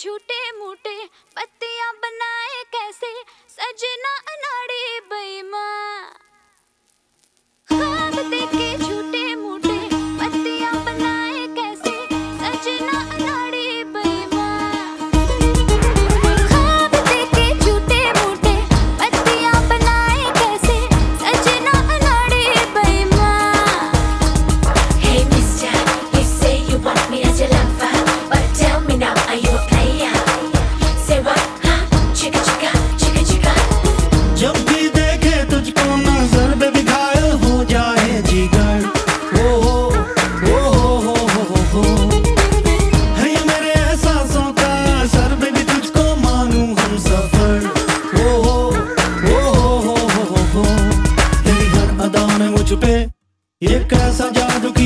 झूठे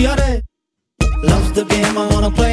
Loves the game, I wanna play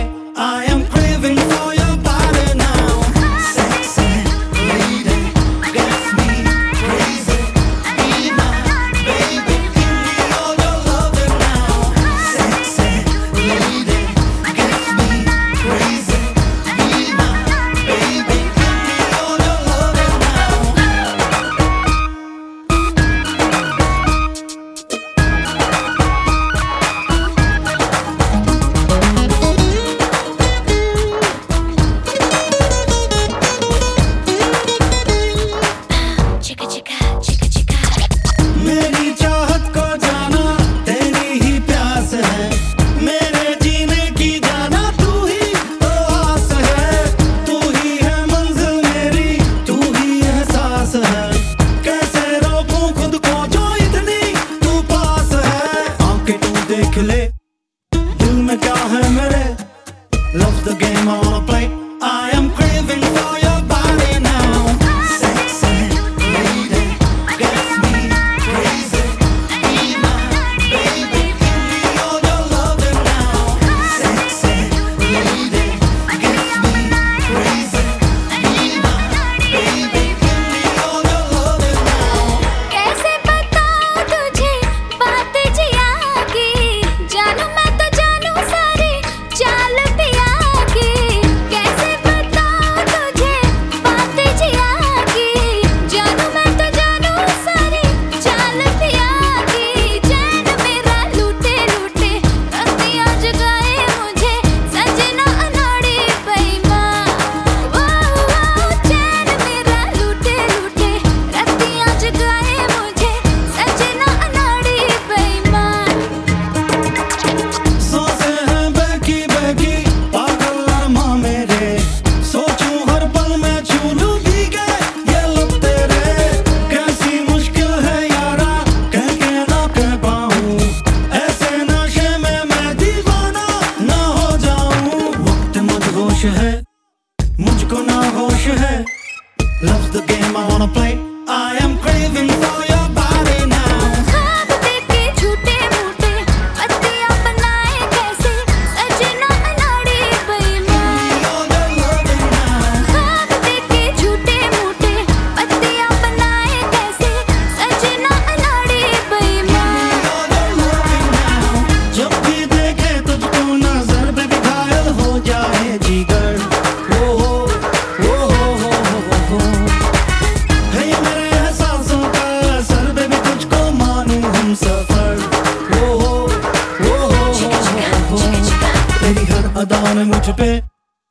ने मुझ पे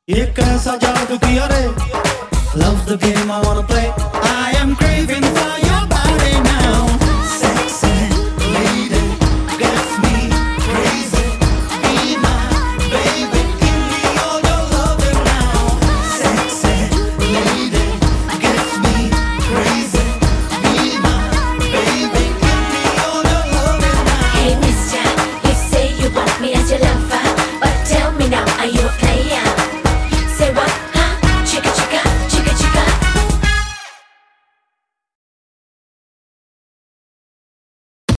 एक कैसा जादू किया रे। Loves the game I want to play